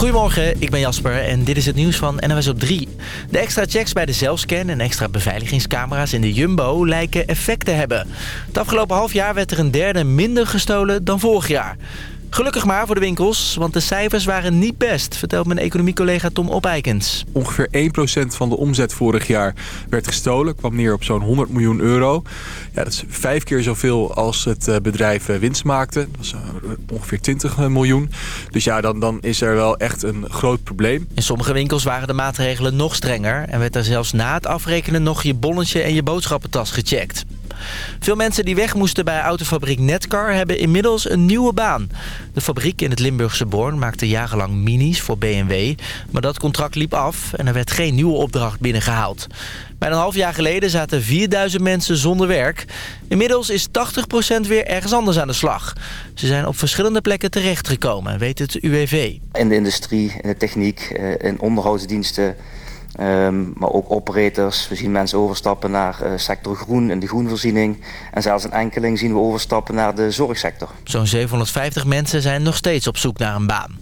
Goedemorgen, ik ben Jasper en dit is het nieuws van NWS op 3. De extra checks bij de zelfscan en extra beveiligingscamera's in de Jumbo lijken effect te hebben. Het afgelopen half jaar werd er een derde minder gestolen dan vorig jaar. Gelukkig maar voor de winkels, want de cijfers waren niet best... vertelt mijn economiecollega Tom Opeikens. Ongeveer 1% van de omzet vorig jaar werd gestolen. kwam neer op zo'n 100 miljoen euro. Ja, dat is vijf keer zoveel als het eh, bedrijf eh, winst maakte. Dat was eh, ongeveer 20 miljoen. Dus ja, dan, dan is er wel echt een groot probleem. In sommige winkels waren de maatregelen nog strenger... en werd er zelfs na het afrekenen nog je bonnetje en je boodschappentas gecheckt. Veel mensen die weg moesten bij autofabriek Netcar hebben inmiddels een nieuwe baan. De fabriek in het Limburgse Born maakte jarenlang minis voor BMW. Maar dat contract liep af en er werd geen nieuwe opdracht binnengehaald. Bijna een half jaar geleden zaten 4000 mensen zonder werk. Inmiddels is 80% weer ergens anders aan de slag. Ze zijn op verschillende plekken terechtgekomen, weet het UWV. In de industrie, in de techniek, eh, in onderhoudsdiensten Um, maar ook operators. We zien mensen overstappen naar uh, sector groen en de groenvoorziening. En zelfs een enkeling zien we overstappen naar de zorgsector. Zo'n 750 mensen zijn nog steeds op zoek naar een baan.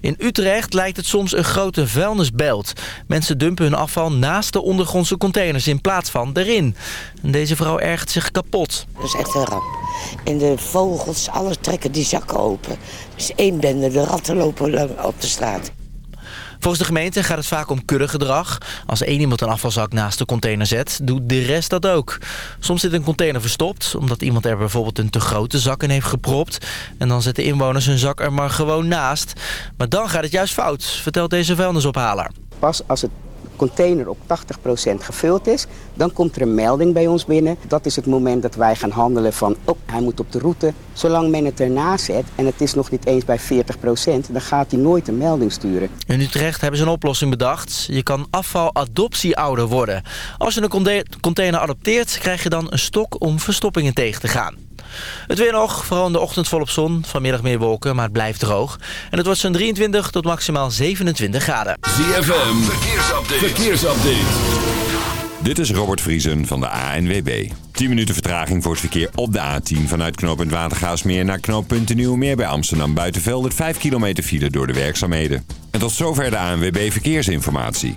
In Utrecht lijkt het soms een grote vuilnisbelt. Mensen dumpen hun afval naast de ondergrondse containers in plaats van erin. En deze vrouw ergt zich kapot. Dat is echt een ramp. En de vogels, alles trekken die zakken open. Dus één bende, de ratten lopen op de straat. Volgens de gemeente gaat het vaak om kuddegedrag. Als één iemand een afvalzak naast de container zet, doet de rest dat ook. Soms zit een container verstopt, omdat iemand er bijvoorbeeld een te grote zak in heeft gepropt. En dan zetten inwoners hun zak er maar gewoon naast. Maar dan gaat het juist fout, vertelt deze vuilnisophaler. Pas als het container op 80% gevuld is, dan komt er een melding bij ons binnen. Dat is het moment dat wij gaan handelen van, oh, hij moet op de route. Zolang men het ernaast zet en het is nog niet eens bij 40%, dan gaat hij nooit een melding sturen. In Utrecht hebben ze een oplossing bedacht. Je kan afvaladoptieouder worden. Als je een container adopteert, krijg je dan een stok om verstoppingen tegen te gaan. Het weer nog, vooral in de ochtend volop zon. Vanmiddag meer wolken, maar het blijft droog. En het wordt zo'n 23 tot maximaal 27 graden. ZFM, verkeersupdate. verkeersupdate. Dit is Robert Vriesen van de ANWB. 10 minuten vertraging voor het verkeer op de A10 vanuit knooppunt Watergaasmeer naar knooppunt Nieuwmeer bij Amsterdam Buitenveldert 5 kilometer file door de werkzaamheden. En tot zover de ANWB Verkeersinformatie.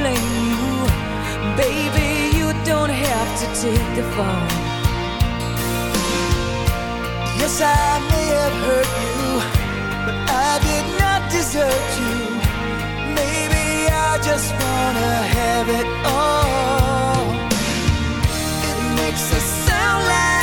blame you. Baby, you don't have to take the fall. Yes, I may have hurt you, but I did not desert you. Maybe I just wanna have it all. It makes us sound like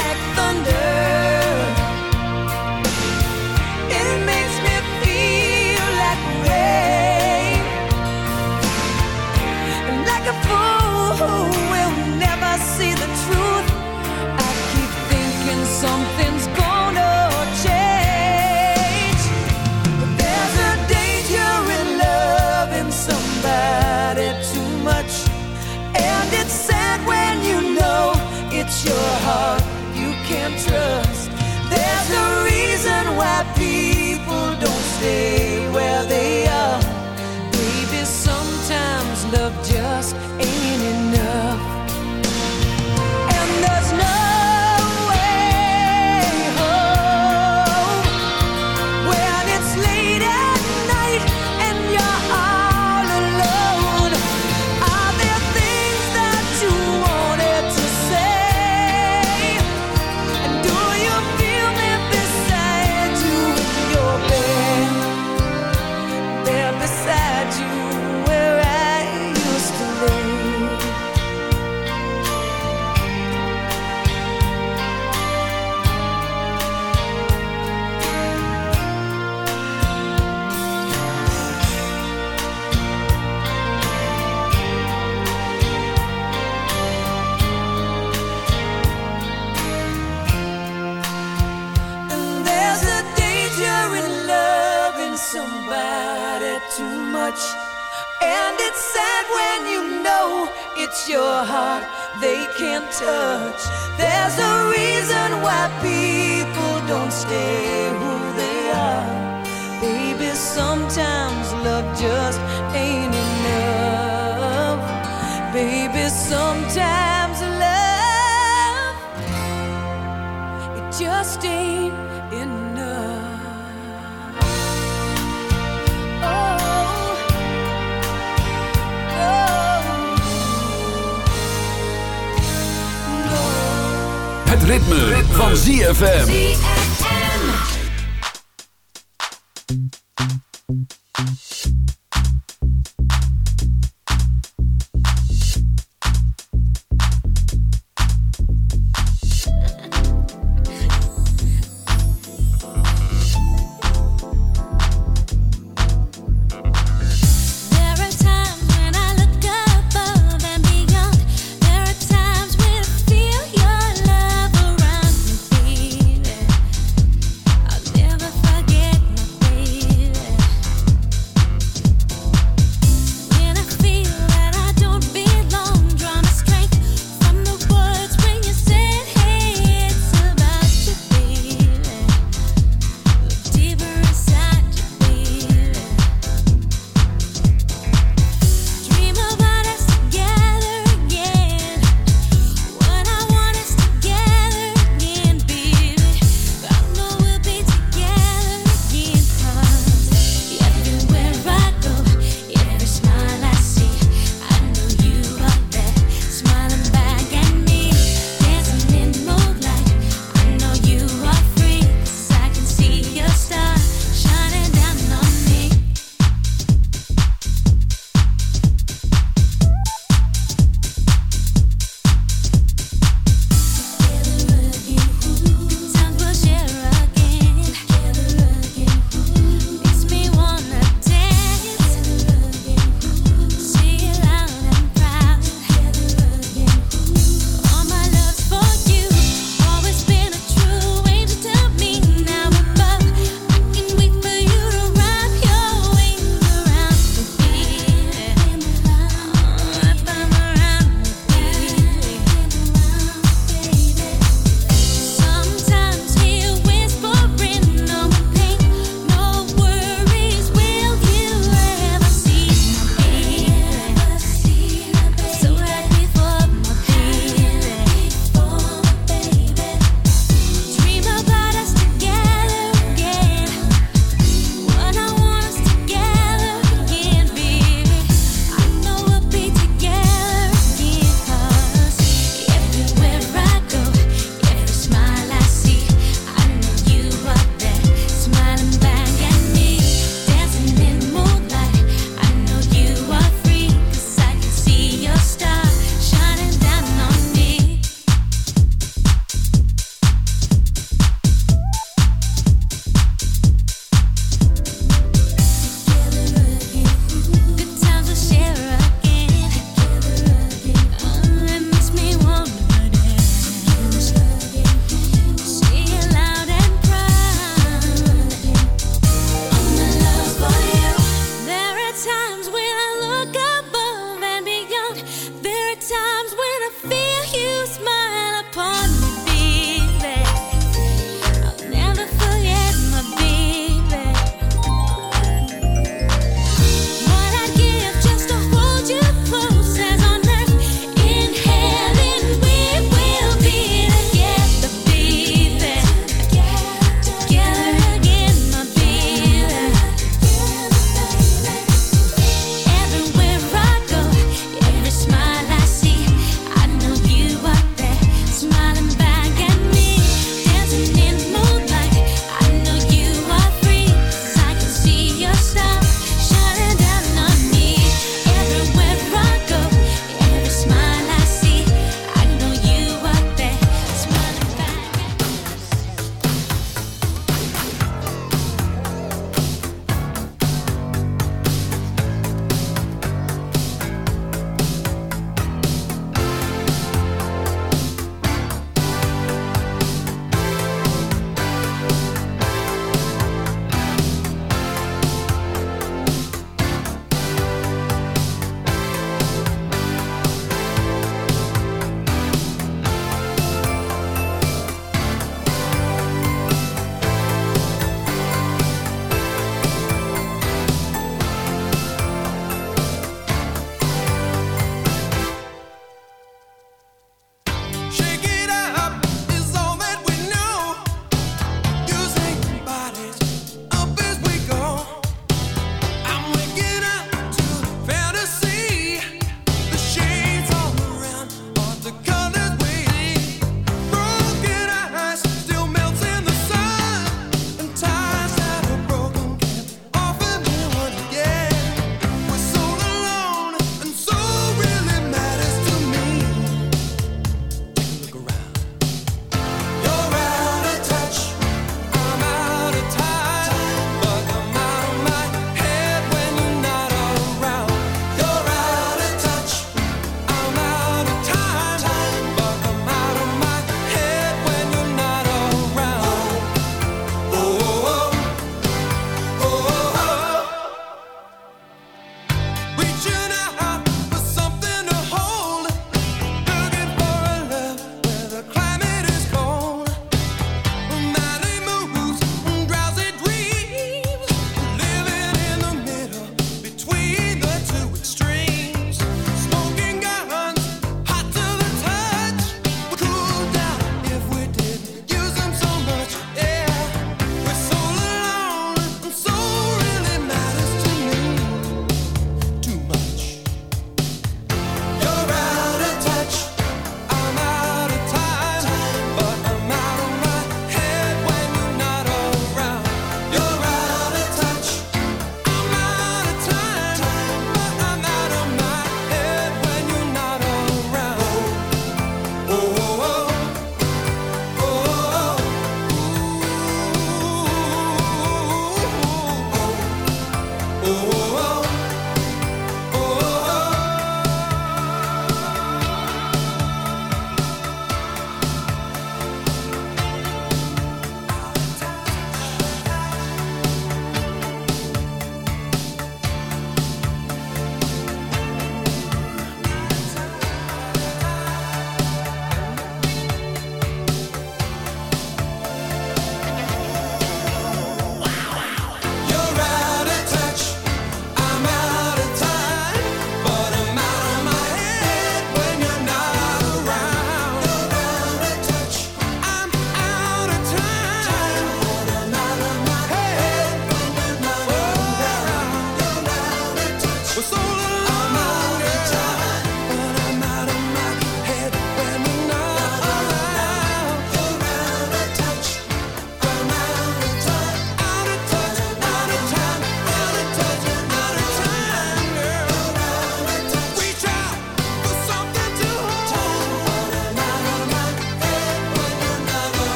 ZFM.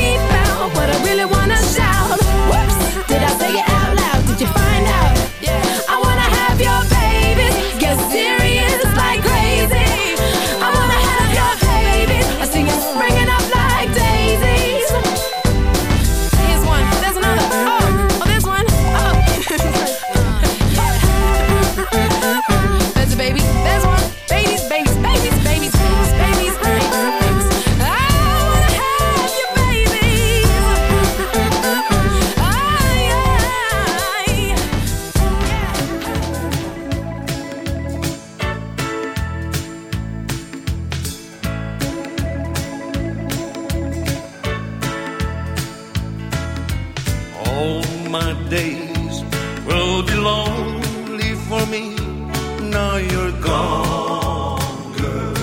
Gotta my days will be lonely for me. Now you're gone, girl.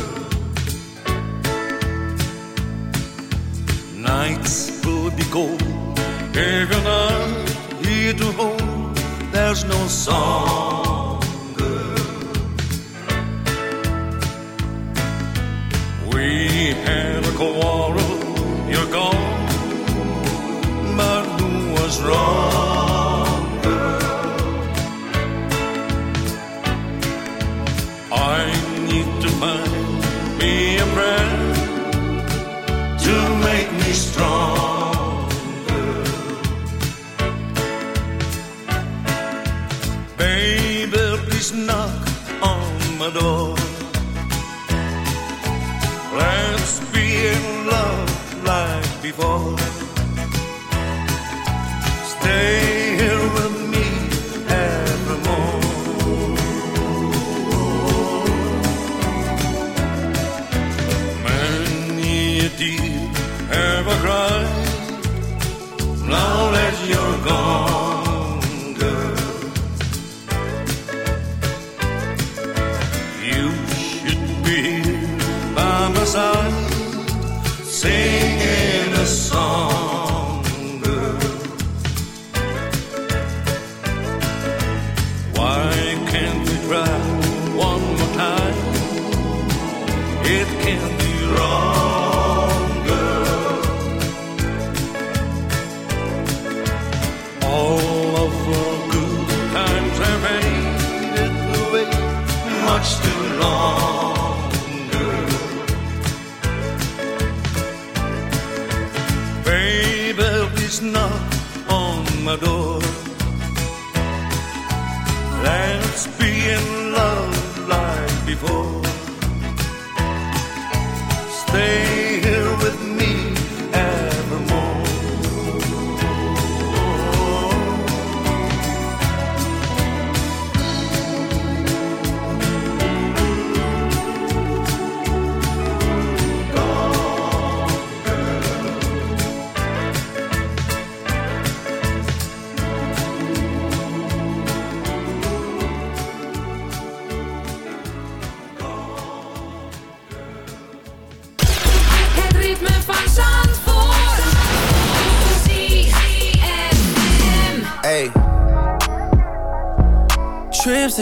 Nights will be cold, even I'm here to hold. There's no song, girl. We had a quarrel, wrong? Much too longer.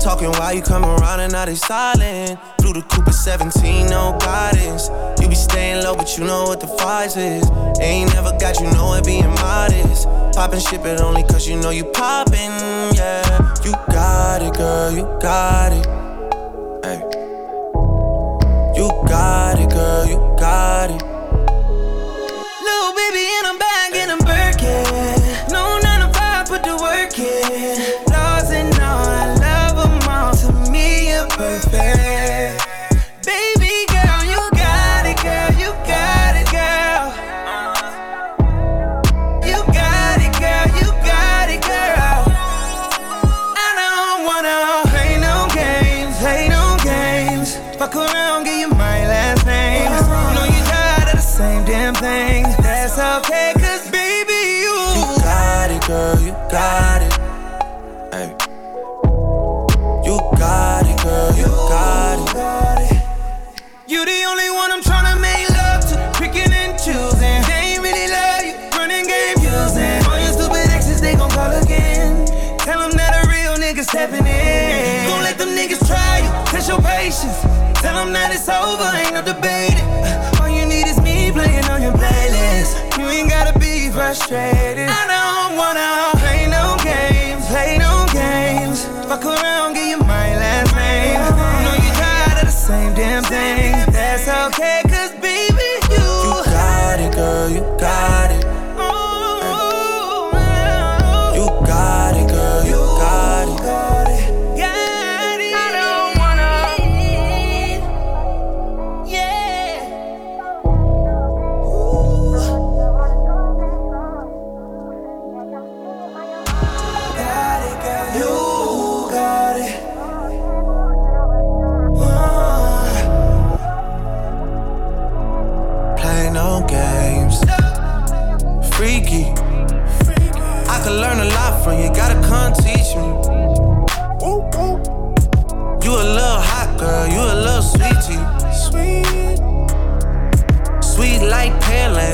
Talking while you come around and now they silent. Flew the Cooper 17, no guidance. You be staying low, but you know what the price is. Ain't never got you know it being modest. Poppin' ship it only cause you know you poppin', yeah. You got it, girl, you got it. Hey. You got it, girl, you got it. Little baby in a bag in a Birkin. No nine to five, put the work in.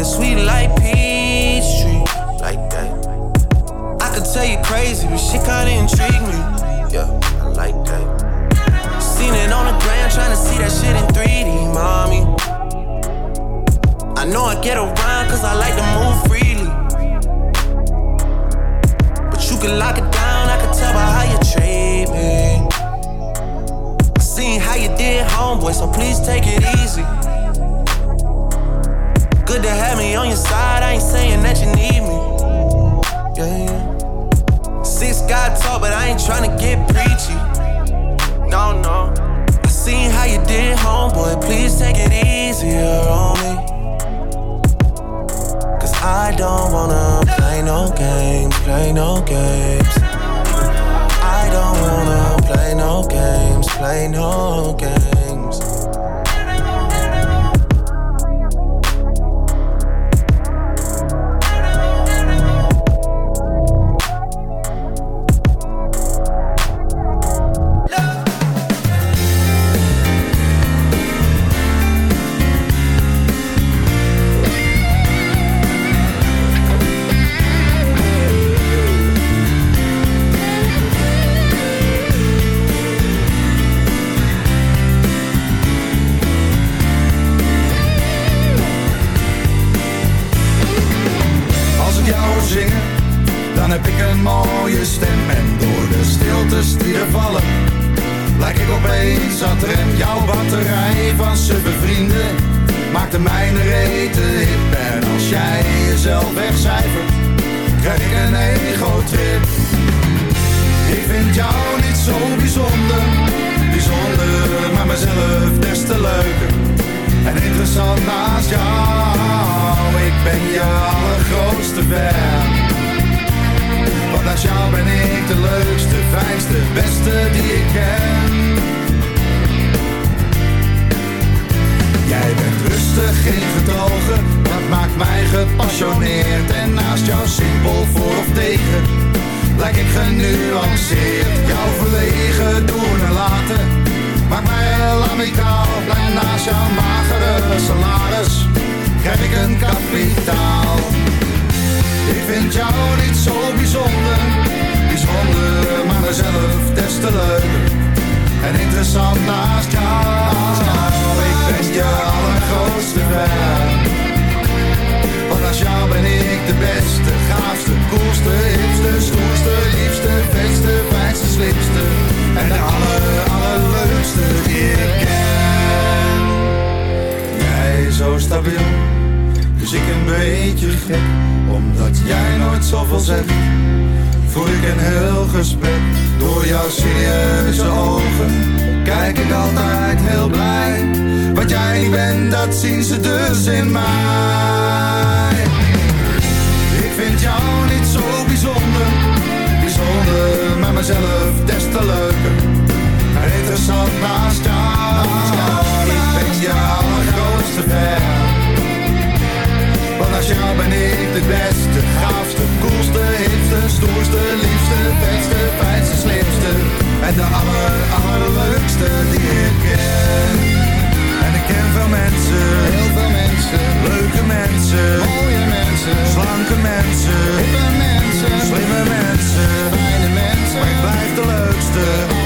Sweet like peach tree. Like that. I could tell you crazy, but shit kinda intrigue me. Yeah, I like that. Seen it on the ground, trying to see that shit in 3D, mommy. I know I get around cause I like to move freely. But you can lock it down, I can tell by how you treat me. Seen how you did, homeboy, so please take it easy. Good to have me on your side, I ain't saying that you need me. Yeah, yeah. Six God talk, but I ain't tryna get preachy. No, no. I seen how you did, homeboy, please take it easier on me. Cause I don't wanna play no games, play no games. I don't wanna play no games, play no games. Naast jou Ik ben je allergrootste fan want naast jou ben ik de leukste, fijnste, beste die ik ken. Jij bent rustig, geen getogen, dat maakt mij gepassioneerd. En naast jou simpel voor of tegen, lijk ik genuanceerd. Jouw verlegen doen en laten, maakt mij heel amicaal. Blij naast jouw magere salaris, krijg ik een kapitaal. Ik vind jou niet zo bijzonder, bijzonder, maar mezelf des te leuker. En interessant naast jou, ik ben je allergrootste fan. Want naast jou ben ik de beste, gaafste, koelste, hipste, stoerste, liefste, vetste, fijnste, slimste. En de aller, allerleukste die ik ken. Jij zo stabiel, dus ik een beetje gek. Omdat jij nooit zoveel zegt Voer ik een heel gesprek. Door jouw serieuze ogen Kijk ik altijd heel blij. Wat jij niet bent, dat zien ze dus in mij. Ik vind jou niet zo bijzonder Bijzonder, maar mezelf te leuker Interessant naast jou Ik ben je allergrootste fan want als jou ben ik de beste, gaafste, koelste, hipste, stoerste, liefste, vetste, fijnste, slimste. En de aller, allerleukste die ik ken. En ik ken veel mensen, heel veel mensen. Leuke mensen, mooie mensen. Slanke mensen, hippe mensen. Slimme mensen, wij het de leukste.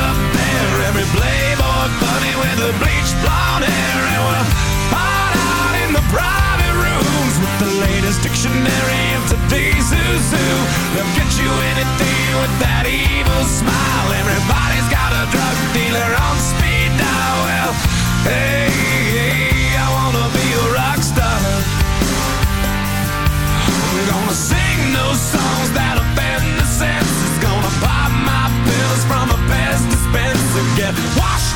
bleached blonde hair. And we'll hide out in the private rooms with the latest dictionary of today's who's who. They'll get you anything with that evil smile. Everybody's got a drug dealer on speed dial. Well, hey, hey, I wanna be a rock star. I'm gonna sing those songs that offend the senses. Gonna pop my pills from a Pez dispenser. Get washed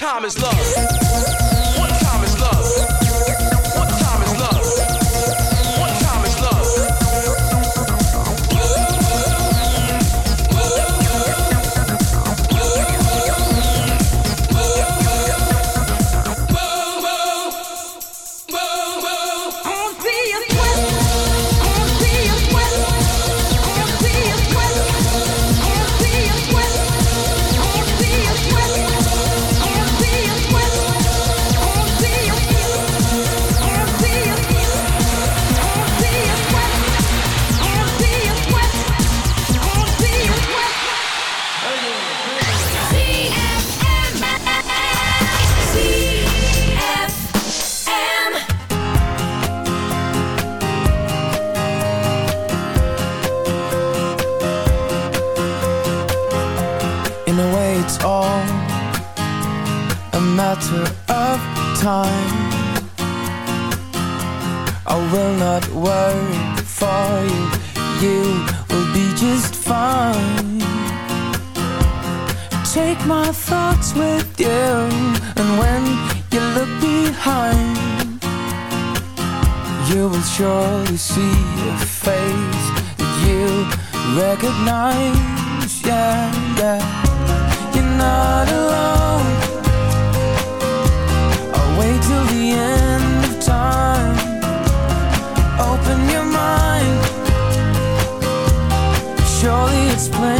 time is love. my thoughts with you And when you look behind You will surely see a face That you recognize. Yeah, yeah. You're not alone. I'll wait till the end of time. Open your mind. Surely it's plain.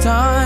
time.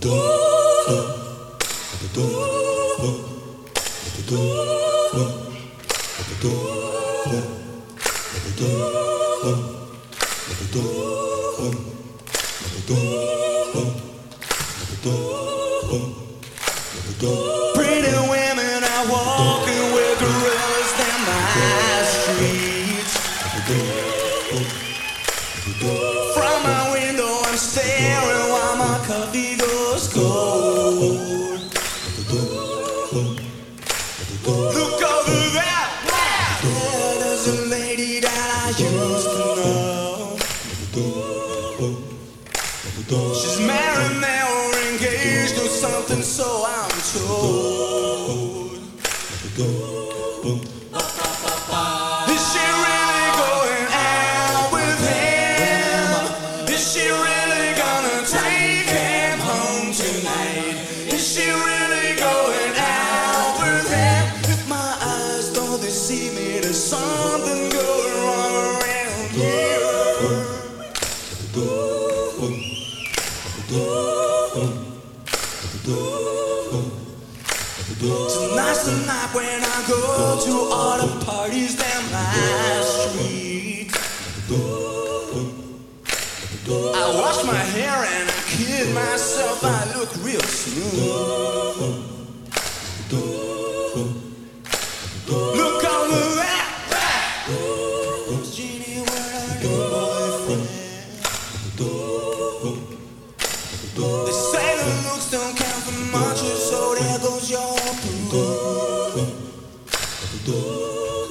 Doe, doe, doe, doe, doe,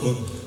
어.